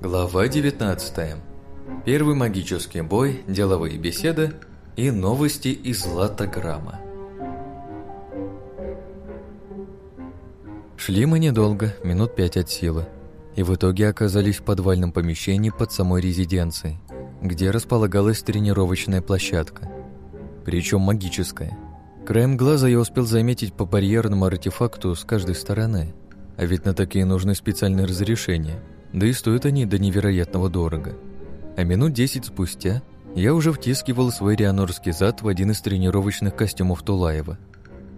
Глава 19. Первый магический бой, деловые беседы и новости из Латограмма. Шли мы недолго, минут пять от силы, и в итоге оказались в подвальном помещении под самой резиденцией, где располагалась тренировочная площадка, причем магическая. Краем глаза я успел заметить по барьерному артефакту с каждой стороны, а ведь на такие нужны специальные разрешения – да и стоят они до невероятного дорого. А минут десять спустя я уже втискивал свой рианорский зад в один из тренировочных костюмов Тулаева.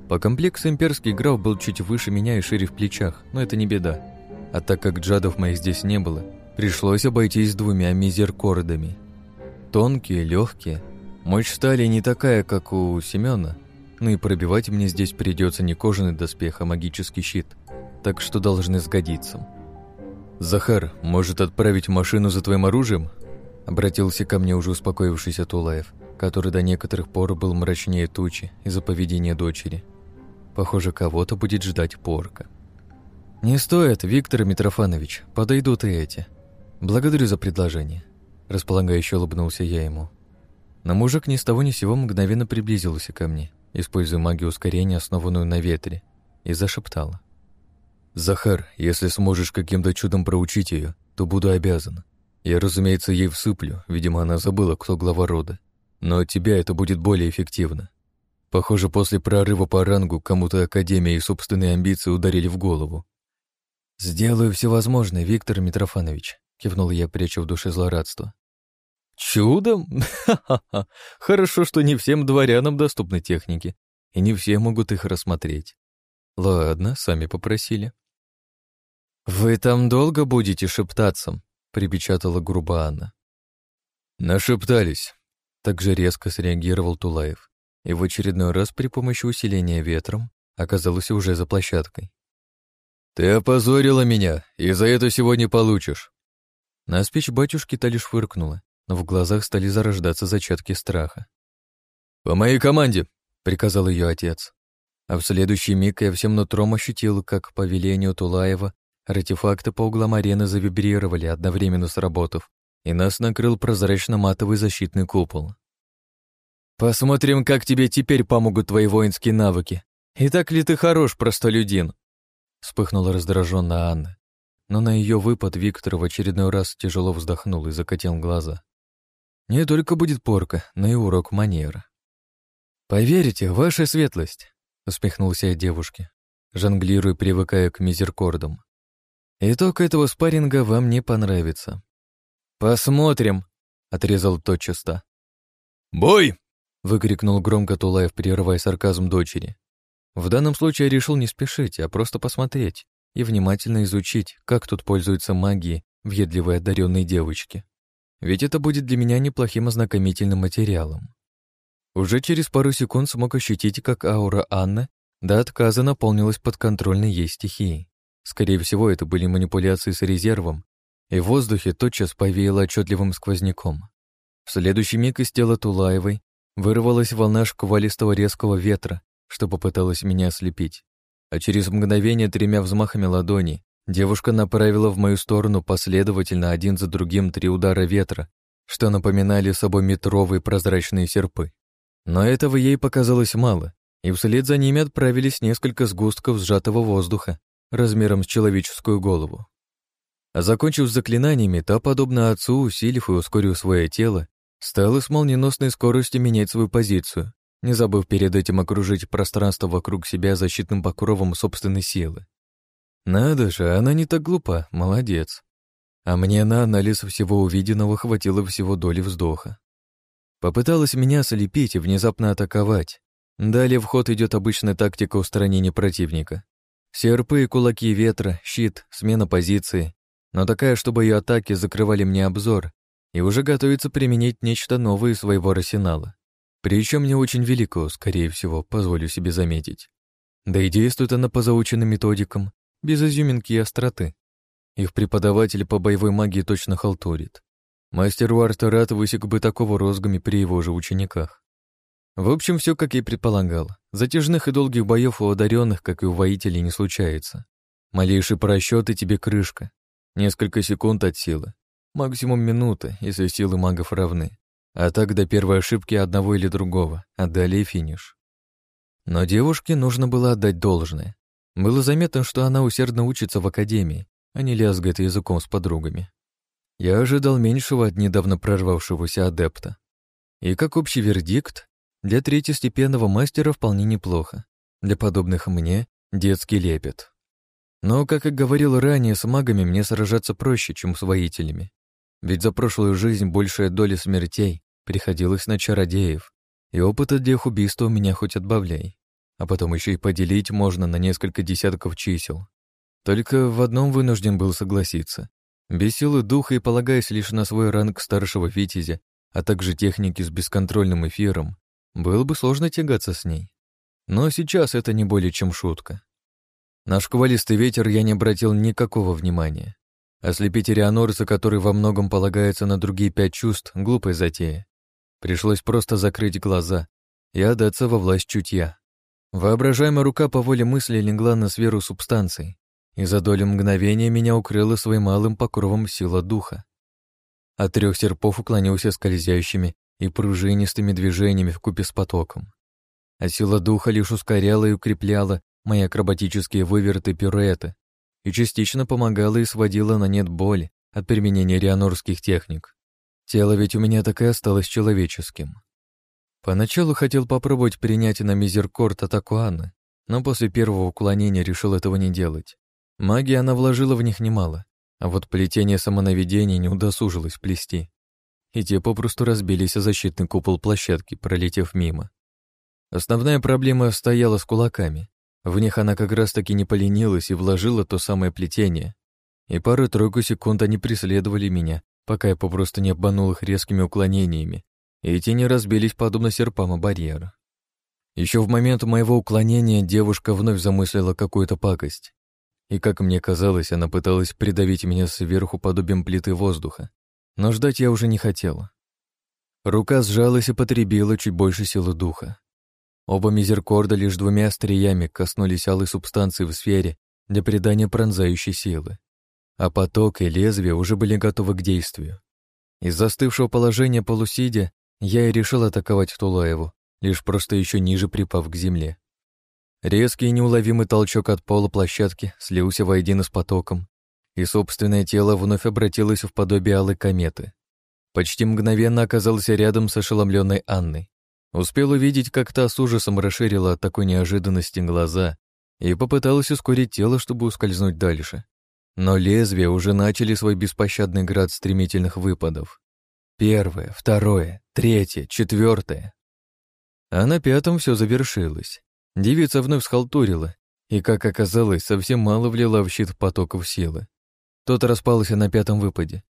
По комплексу имперский граф был чуть выше меня и шире в плечах, но это не беда. А так как джадов моих здесь не было, пришлось обойтись двумя мизеркордами. Тонкие, легкие. Мощь стали не такая, как у Семена, ну и пробивать мне здесь придется не кожаный доспех, а магический щит, так что должны сгодиться. «Захар, может отправить машину за твоим оружием?» Обратился ко мне уже успокоившийся Тулаев, который до некоторых пор был мрачнее тучи из-за поведения дочери. Похоже, кого-то будет ждать порка. «Не стоит, Виктор Митрофанович, подойдут и эти. Благодарю за предложение», – располагающе улыбнулся я ему. Но мужик ни с того ни сего мгновенно приблизился ко мне, используя магию ускорения, основанную на ветре, и зашептал. «Захар, если сможешь каким-то чудом проучить ее, то буду обязан. Я, разумеется, ей всыплю, видимо, она забыла, кто глава рода. Но от тебя это будет более эффективно. Похоже, после прорыва по рангу кому-то Академия и собственные амбиции ударили в голову. «Сделаю все возможное, Виктор Митрофанович», — кивнул я, пряча в душе злорадство. «Чудом? Ха-ха-ха! Хорошо, что не всем дворянам доступны техники, и не все могут их рассмотреть. Ладно, сами попросили. «Вы там долго будете шептаться?» — припечатала грубо Анна. «Нашептались», — так же резко среагировал Тулаев, и в очередной раз при помощи усиления ветром оказался уже за площадкой. «Ты опозорила меня, и за это сегодня получишь». На спич батюшки-то лишь фыркнула, но в глазах стали зарождаться зачатки страха. «По моей команде!» — приказал ее отец. А в следующий миг я всем нутром ощутил, как по велению Тулаева артефакты по углам арены завибрировали, одновременно сработав, и нас накрыл прозрачно-матовый защитный купол. «Посмотрим, как тебе теперь помогут твои воинские навыки. И так ли ты хорош, простолюдин?» Вспыхнула раздраженно Анна. Но на ее выпад Виктор в очередной раз тяжело вздохнул и закатил глаза. «Не только будет порка, но и урок манера». «Поверите, ваша светлость», усмехнулся я девушке, жонглируя, привыкая к мизеркордам. Итог этого спарринга вам не понравится. Посмотрим, отрезал тотчас-то. Бой! выкрикнул громко Тулаев, прерывая сарказм дочери. В данном случае я решил не спешить, а просто посмотреть и внимательно изучить, как тут пользуются магией въедливой одаренной девочки. Ведь это будет для меня неплохим ознакомительным материалом. Уже через пару секунд смог ощутить, как аура Анны до отказа наполнилась подконтрольной ей стихией. Скорее всего, это были манипуляции с резервом, и в воздухе тотчас повеяло отчетливым сквозняком. В следующий миг из тела Тулаевой вырвалась волна шквалистого резкого ветра, что попыталась меня ослепить. А через мгновение тремя взмахами ладони девушка направила в мою сторону последовательно один за другим три удара ветра, что напоминали собой метровые прозрачные серпы. Но этого ей показалось мало, и вслед за ними отправились несколько сгустков сжатого воздуха размером с человеческую голову. А закончив с заклинаниями, та, подобно отцу, усилив и ускорив свое тело, стала с молниеносной скоростью менять свою позицию, не забыв перед этим окружить пространство вокруг себя защитным покровом собственной силы. Надо же, она не так глупа, молодец. А мне на анализ всего увиденного хватило всего доли вздоха. Попыталась меня ослепить и внезапно атаковать. Далее в ход идет обычная тактика устранения противника. Серпы и кулаки ветра, щит, смена позиции. Но такая, чтобы ее атаки закрывали мне обзор, и уже готовится применить нечто новое из своего арсенала. Причем не очень велико, скорее всего, позволю себе заметить. Да и действует она по заученным методикам, без изюминки и остроты. Их преподаватель по боевой магии точно халтурит. Мастер Уартерат высек бы такого розгами при его же учениках. В общем, все как и предполагал. Затяжных и долгих боев у одаренных, как и у воителей, не случается. Малейший просчет и тебе крышка. Несколько секунд от силы. Максимум минуты, если силы магов равны. А так до первой ошибки одного или другого, а далее финиш. Но девушке нужно было отдать должное. Было заметно, что она усердно учится в академии, а не лязгает языком с подругами. Я ожидал меньшего от недавно прорвавшегося адепта. И как общий вердикт, для третьестепенного мастера вполне неплохо. Для подобных мне детский лепет. Но, как и говорил ранее, с магами мне сражаться проще, чем с воителями. Ведь за прошлую жизнь большая доля смертей приходилась на чародеев, и опыт от их убийства у меня хоть отбавляй. А потом еще и поделить можно на несколько десятков чисел. Только в одном вынужден был согласиться. Без силы духа и полагаясь лишь на свой ранг старшего витязя, а также техники с бесконтрольным эфиром, было бы сложно тягаться с ней. Но сейчас это не более чем шутка. На шквалистый ветер я не обратил никакого внимания. Ослепить Рианорца, который во многом полагается на другие пять чувств, глупая затея. Пришлось просто закрыть глаза и отдаться во власть чутья. Воображаемая рука по воле мысли легла на сферу субстанций, и за долю мгновения меня укрыла своим малым покровом сила духа. От трех серпов уклонился скользящими и пружинистыми движениями в купе с потоком. А сила духа лишь ускоряла и укрепляла мои акробатические выверты пируэты и частично помогала и сводила на нет боль от применения рианорских техник. Тело ведь у меня так и осталось человеческим. Поначалу хотел попробовать принять на мизеркорд атаку Анны, но после первого уклонения решил этого не делать. Магии она вложила в них немало, а вот плетение самонаведения не удосужилось плести и те попросту разбились о защитный купол площадки, пролетев мимо. Основная проблема стояла с кулаками. В них она как раз-таки не поленилась и вложила то самое плетение. И пару-тройку секунд они преследовали меня, пока я попросту не обманул их резкими уклонениями, и эти не разбились подобно серпам о барьер. Еще в момент моего уклонения девушка вновь замыслила какую-то пакость. И, как мне казалось, она пыталась придавить меня сверху подобием плиты воздуха но ждать я уже не хотела. Рука сжалась и потребила чуть больше силы духа. Оба мизеркорда лишь двумя остриями коснулись алой субстанции в сфере для придания пронзающей силы, а поток и лезвие уже были готовы к действию. Из застывшего положения полусидя я и решил атаковать Тулаеву, лишь просто еще ниже припав к земле. Резкий и неуловимый толчок от пола площадки слился воедино с потоком, и собственное тело вновь обратилось в подобие алой кометы. Почти мгновенно оказался рядом с ошеломленной Анной. Успел увидеть, как та с ужасом расширила от такой неожиданности глаза и попыталась ускорить тело, чтобы ускользнуть дальше. Но лезвия уже начали свой беспощадный град стремительных выпадов. Первое, второе, третье, четвертое. А на пятом все завершилось. Девица вновь схалтурила и, как оказалось, совсем мало влила в щит потоков силы. Тот распался на пятом выпаде.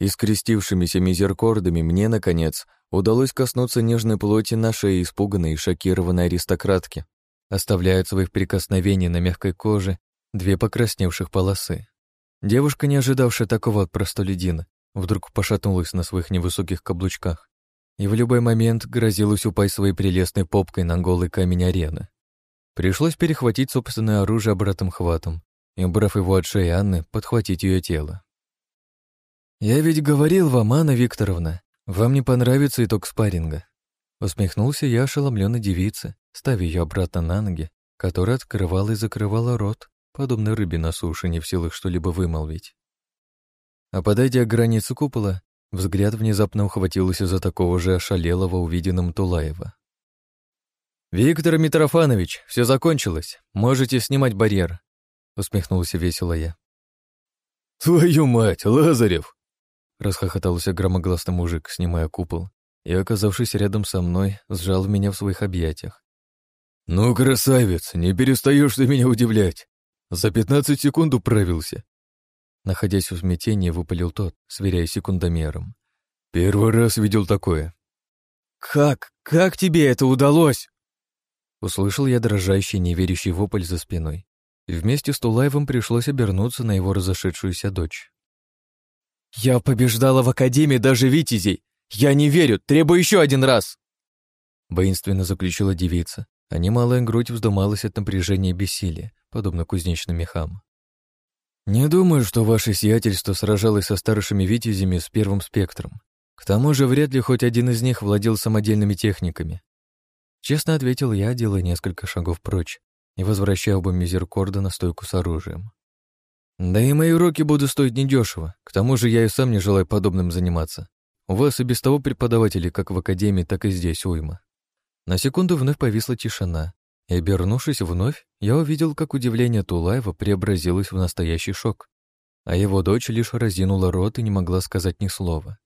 И скрестившимися мизеркордами мне, наконец, удалось коснуться нежной плоти на шее испуганной и шокированной аристократки, оставляя от своих прикосновений на мягкой коже две покрасневших полосы. Девушка, не ожидавшая такого от простолюдина, вдруг пошатнулась на своих невысоких каблучках и в любой момент грозилась упасть своей прелестной попкой на голый камень арены. Пришлось перехватить собственное оружие обратным хватом и, убрав его от шеи Анны, подхватить ее тело. «Я ведь говорил вам, Анна Викторовна, вам не понравится итог спарринга». Усмехнулся я ошеломленной девице, ставя ее обратно на ноги, которая открывала и закрывала рот, подобно рыбе на суше, не в силах что-либо вымолвить. А подойдя к границе купола, взгляд внезапно ухватился за такого же ошалелого увиденным Тулаева. «Виктор Митрофанович, все закончилось. Можете снимать барьер. — усмехнулся весело я. «Твою мать, Лазарев!» — расхохотался громогласный мужик, снимая купол, и, оказавшись рядом со мной, сжал меня в своих объятиях. «Ну, красавец, не перестаешь ты меня удивлять! За пятнадцать секунд управился!» Находясь в смятении, выпалил тот, сверяя секундомером. «Первый раз видел такое». «Как? Как тебе это удалось?» Услышал я дрожащий, неверящий вопль за спиной вместе с Тулаевым пришлось обернуться на его разошедшуюся дочь. «Я побеждала в Академии даже Витязей! Я не верю! Требую еще один раз!» Воинственно заключила девица, а немалая грудь вздымалась от напряжения и бессилия, подобно кузнечным мехам. «Не думаю, что ваше сиятельство сражалось со старшими витязями с первым спектром. К тому же вряд ли хоть один из них владел самодельными техниками». Честно ответил я, делая несколько шагов прочь и возвращая оба мизеркорда на стойку с оружием. «Да и мои уроки будут стоить недешево. К тому же я и сам не желаю подобным заниматься. У вас и без того преподаватели как в академии, так и здесь уйма». На секунду вновь повисла тишина, и, обернувшись вновь, я увидел, как удивление Тулаева преобразилось в настоящий шок, а его дочь лишь разинула рот и не могла сказать ни слова.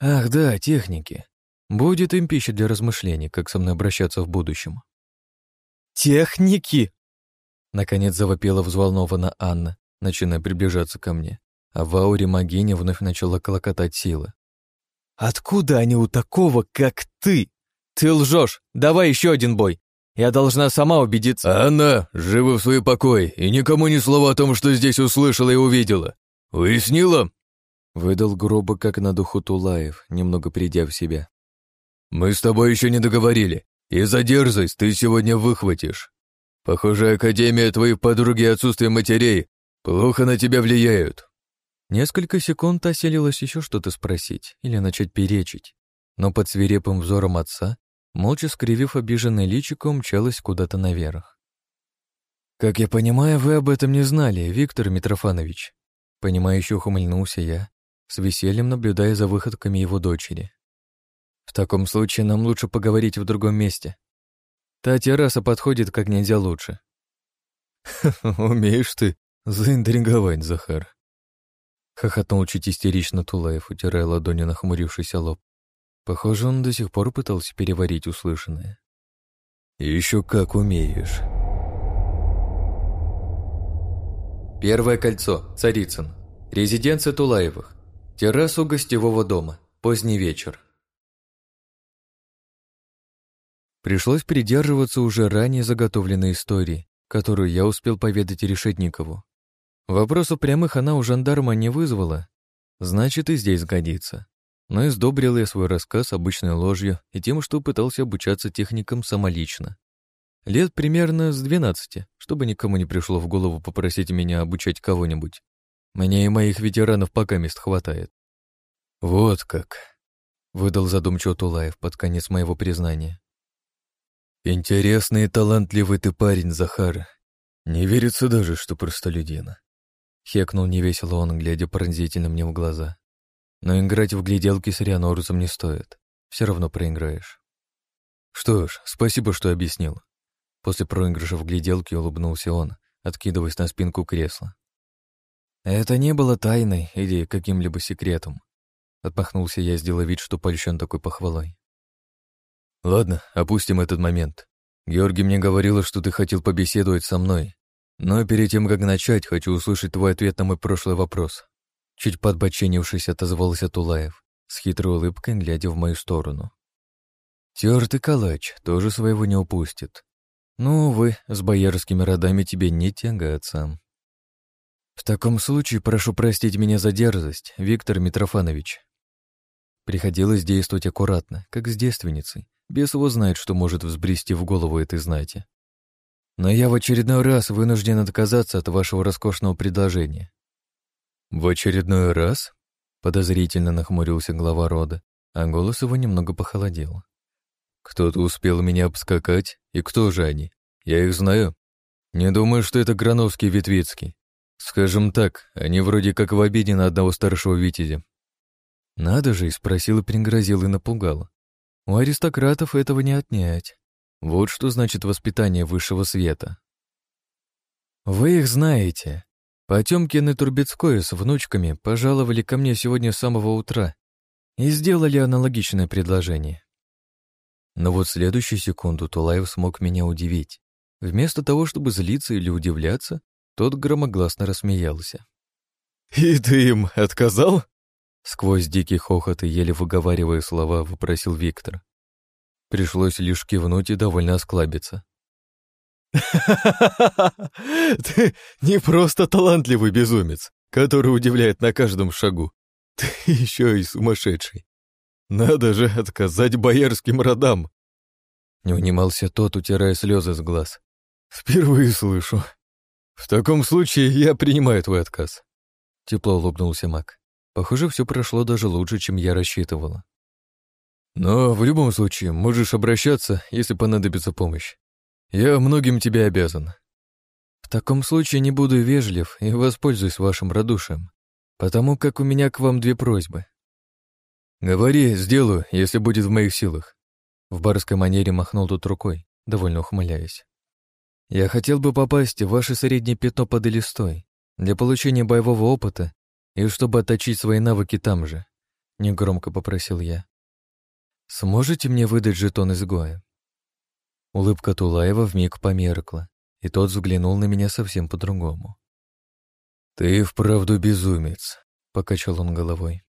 «Ах да, техники. Будет им пища для размышлений, как со мной обращаться в будущем». «Техники!» Наконец завопила взволнованно Анна, начиная приближаться ко мне, а в ауре магини вновь начала колокотать сила. «Откуда они у такого, как ты? Ты лжешь! Давай еще один бой! Я должна сама убедиться. Анна, живы в свой покой, и никому ни слова о том, что здесь услышала и увидела. Уяснила? Выдал грубо, как на духу Тулаев, немного придя в себя. Мы с тобой еще не договорили, и за дерзость ты сегодня выхватишь. Похоже, Академия твоей подруги и отсутствие матерей плохо на тебя влияют. Несколько секунд оселилось еще что-то спросить или начать перечить, но под свирепым взором отца молча скривив обиженное личико, умчалась куда-то наверх. «Как я понимаю, вы об этом не знали, Виктор Митрофанович», понимающе ухмыльнулся я, с весельем наблюдая за выходками его дочери. «В таком случае нам лучше поговорить в другом месте. Та терраса подходит как нельзя лучше». «Умеешь ты заинтриговать, Захар», — хохотнул чуть истерично Тулаев, утирая ладони нахмурившийся лоб. Похоже, он до сих пор пытался переварить услышанное. Еще как умеешь. Первое кольцо. Царицын. Резиденция Тулаевых. Террасу гостевого дома. Поздний вечер. Пришлось придерживаться уже ранее заготовленной истории, которую я успел поведать Решетникову. Вопросов прямых она у жандарма не вызвала, значит и здесь годится. Но издобрил я свой рассказ обычной ложью и тем, что пытался обучаться техникам самолично. Лет примерно с двенадцати, чтобы никому не пришло в голову попросить меня обучать кого-нибудь. Мне и моих ветеранов пока мест хватает. «Вот как», — выдал задумчиво Тулаев под конец моего признания. «Интересный и талантливый ты парень, Захар. Не верится даже, что простолюдина». Хекнул невесело он, глядя пронзительно мне в глаза. Но играть в гляделки с Рианорусом не стоит. Все равно проиграешь. Что ж, спасибо, что объяснил. После проигрыша в гляделке улыбнулся он, откидываясь на спинку кресла. Это не было тайной или каким-либо секретом. Отмахнулся я, сделав вид, что польщен такой похвалой. Ладно, опустим этот момент. Георгий мне говорила, что ты хотел побеседовать со мной. Но перед тем, как начать, хочу услышать твой ответ на мой прошлый вопрос. Чуть подбоченившись, отозвался Тулаев, с хитрой улыбкой, глядя в мою сторону. Тёртый калач тоже своего не упустит. Ну, увы, с боярскими родами тебе не тягаться. В таком случае прошу простить меня за дерзость, Виктор Митрофанович. Приходилось действовать аккуратно, как с девственницей. Бес его знает, что может взбрести в голову этой знати. Но я в очередной раз вынужден отказаться от вашего роскошного предложения. «В очередной раз?» — подозрительно нахмурился глава рода, а голос его немного похолодел. «Кто-то успел меня обскакать, и кто же они? Я их знаю. Не думаю, что это Грановский и Ветвицкий. Скажем так, они вроде как в обиде на одного старшего Витязя». Надо же, и спросил, и пригрозил, и напугал. У аристократов этого не отнять. Вот что значит воспитание высшего света. «Вы их знаете», Потемкин и Турбецкой с внучками пожаловали ко мне сегодня с самого утра и сделали аналогичное предложение. Но вот следующую секунду Тулаев смог меня удивить. Вместо того, чтобы злиться или удивляться, тот громогласно рассмеялся. «И ты им отказал?» Сквозь дикий хохот и еле выговаривая слова, вопросил Виктор. Пришлось лишь кивнуть и довольно осклабиться. Ты не просто талантливый безумец, который удивляет на каждом шагу. Ты еще и сумасшедший. Надо же отказать боярским родам. Не унимался тот, утирая слезы с глаз. Впервые слышу. В таком случае я принимаю твой отказ. Тепло улыбнулся Мак. Похоже, все прошло даже лучше, чем я рассчитывала. Но в любом случае можешь обращаться, если понадобится помощь. Я многим тебе обязан. В таком случае не буду вежлив и воспользуюсь вашим радушием, потому как у меня к вам две просьбы. Говори, сделаю, если будет в моих силах. В барской манере махнул тут рукой, довольно ухмыляясь. Я хотел бы попасть в ваше среднее пятно под элистой для получения боевого опыта и чтобы отточить свои навыки там же, негромко попросил я. Сможете мне выдать жетон изгоя? Улыбка Тулаева вмиг померкла, и тот взглянул на меня совсем по-другому. «Ты вправду безумец», — покачал он головой.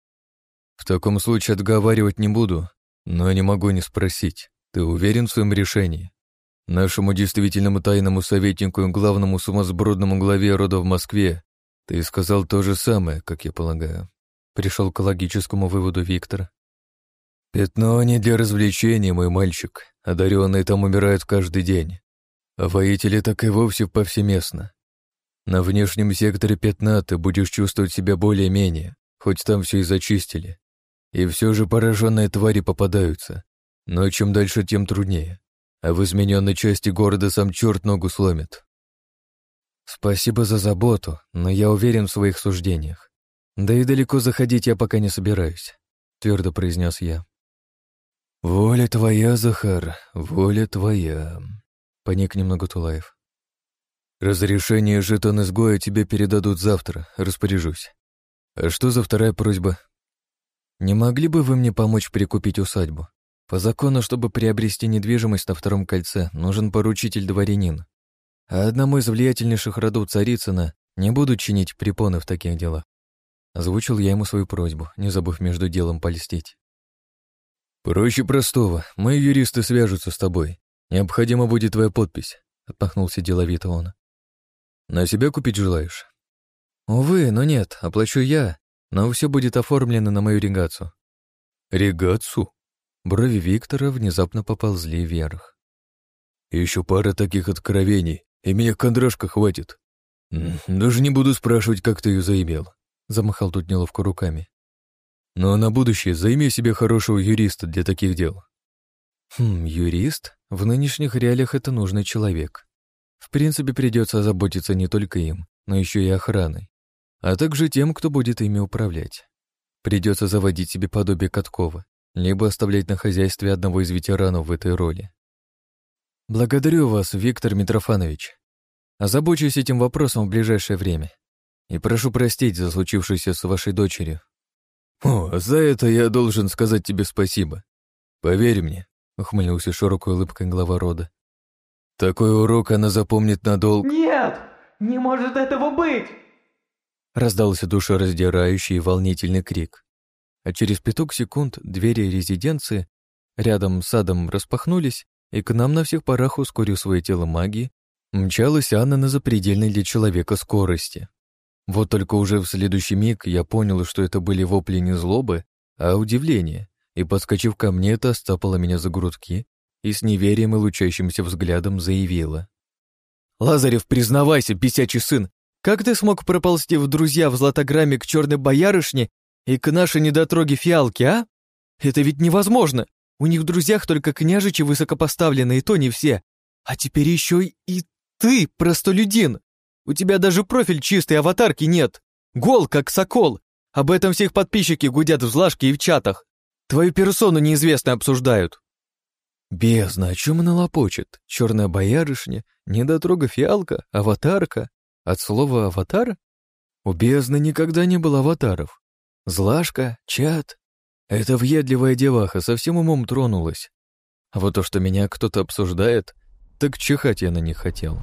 «В таком случае отговаривать не буду, но не могу не спросить. Ты уверен в своем решении? Нашему действительному тайному советнику и главному сумасбродному главе рода в Москве ты сказал то же самое, как я полагаю». Пришел к логическому выводу Виктор, «Пятно не для развлечения, мой мальчик. Одаренные там умирают каждый день. А воители так и вовсе повсеместно. На внешнем секторе пятна ты будешь чувствовать себя более-менее, хоть там все и зачистили. И все же пораженные твари попадаются. Но чем дальше, тем труднее. А в измененной части города сам черт ногу сломит. Спасибо за заботу, но я уверен в своих суждениях. Да и далеко заходить я пока не собираюсь, твердо произнес я. «Воля твоя, Захар, воля твоя», — поник немного Тулаев. «Разрешение жетон изгоя тебе передадут завтра, распоряжусь. А что за вторая просьба?» «Не могли бы вы мне помочь прикупить усадьбу? По закону, чтобы приобрести недвижимость на втором кольце, нужен поручитель-дворянин. А одному из влиятельнейших родов Царицына не будут чинить препоны в таких делах». Озвучил я ему свою просьбу, не забыв между делом польстить. «Проще простого. Мои юристы свяжутся с тобой. Необходима будет твоя подпись», — отмахнулся деловито он. «На себя купить желаешь?» «Увы, но нет, оплачу я, но все будет оформлено на мою регацию». «Регацию?» Брови Виктора внезапно поползли вверх. «Еще пара таких откровений, и меня кондрашка хватит. Даже не буду спрашивать, как ты ее заимел», — замахал тут неловко руками. Но на будущее займи себе хорошего юриста для таких дел. Хм, юрист? В нынешних реалиях это нужный человек. В принципе, придется озаботиться не только им, но еще и охраной, а также тем, кто будет ими управлять. Придется заводить себе подобие Каткова, либо оставлять на хозяйстве одного из ветеранов в этой роли. Благодарю вас, Виктор Митрофанович. Озабочусь этим вопросом в ближайшее время. И прошу простить за случившееся с вашей дочерью. «О, за это я должен сказать тебе спасибо. Поверь мне», — ухмыльнулся широкой улыбкой глава рода. «Такой урок она запомнит надолго». «Нет, не может этого быть!» Раздался душераздирающий и волнительный крик. А через пяток секунд двери резиденции рядом с садом распахнулись, и к нам на всех парах, ускорив свое тело магии, мчалась Анна на запредельной для человека скорости. Вот только уже в следующий миг я понял, что это были вопли не злобы, а удивления, и, подскочив ко мне, та стапала меня за грудки и с неверием и лучащимся взглядом заявила. «Лазарев, признавайся, бесячий сын, как ты смог проползти в друзья в златограмме к черной боярышне и к нашей недотроге фиалке, а? Это ведь невозможно! У них в друзьях только княжичи высокопоставленные, и то не все. А теперь еще и ты, простолюдин!» У тебя даже профиль чистой аватарки нет. Гол, как сокол. Об этом всех подписчики гудят в злажке и в чатах. Твою персону неизвестно обсуждают. Бездна, о чем она лопочет? Черная боярышня, недотрога фиалка, аватарка. От слова «аватар»? У бездны никогда не было аватаров. Злашка, чат. Эта въедливая деваха совсем умом тронулась. А вот то, что меня кто-то обсуждает, так чихать я на них хотел.